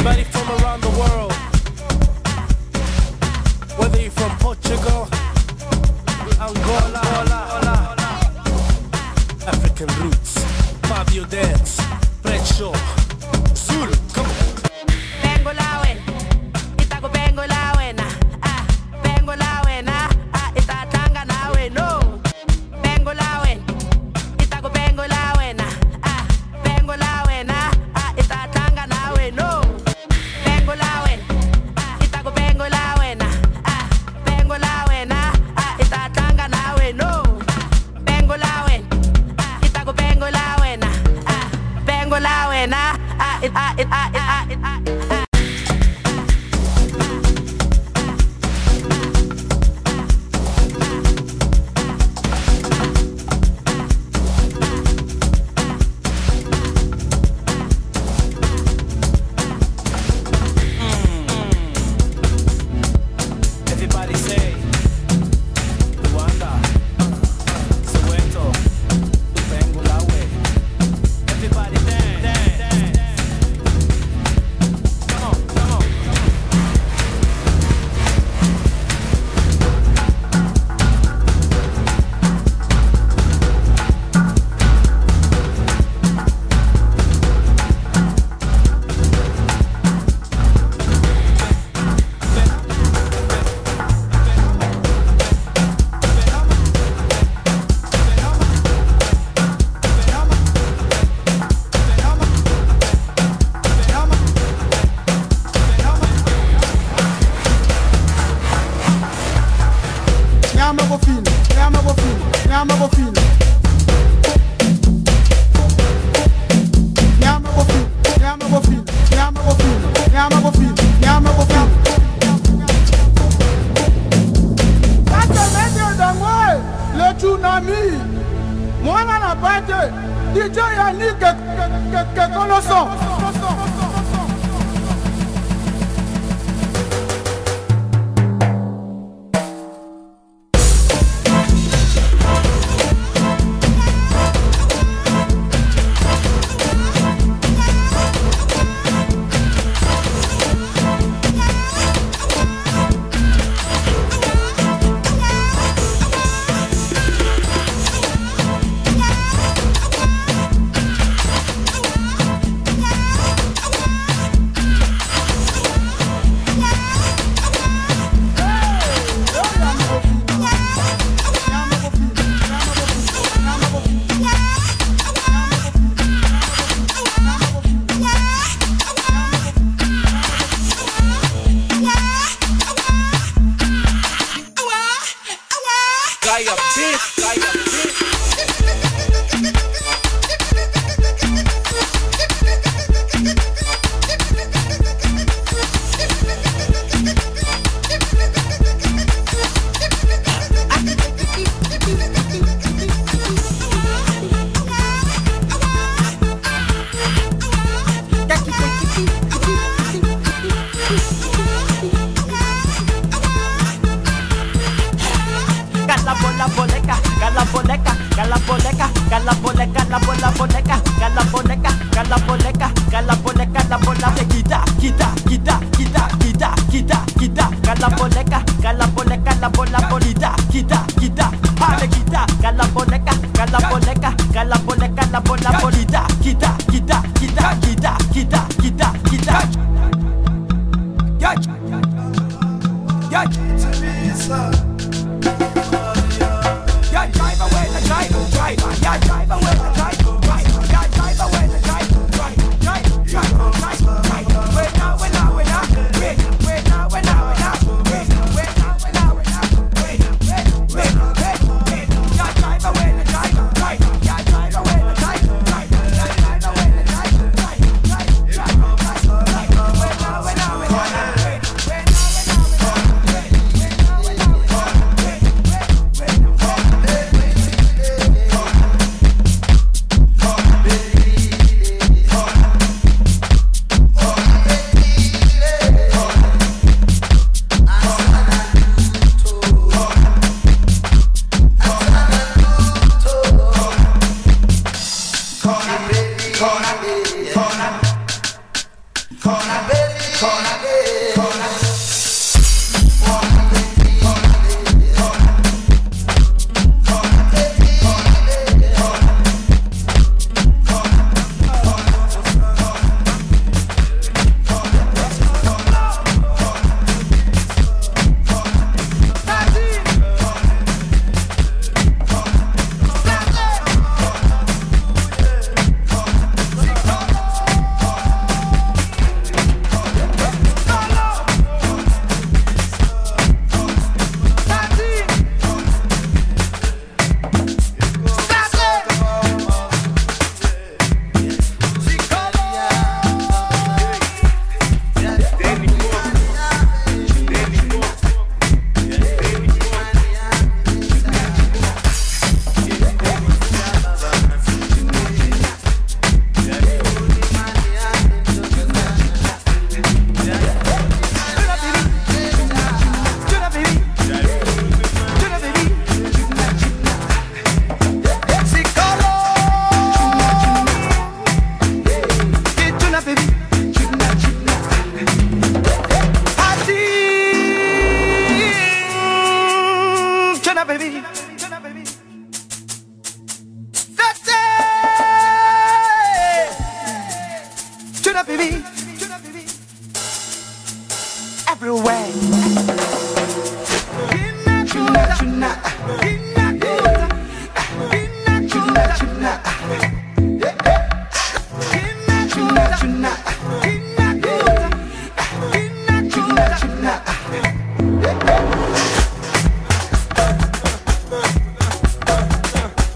everybody from around the world. Whether you're from Portugal, Angola, Angola African roots, Fabio Dance, Bradshaw. it, I, it, I, it. Me am a go feel, me am a go feel, me am a go feel. Me am a go feel, me am a go feel, me am a go feel, me am a go feel, me am a go feel. Pate de moi, le tsunami. Moi, on a pate. DJ Yannick, que, que, que, que connaissons. baby.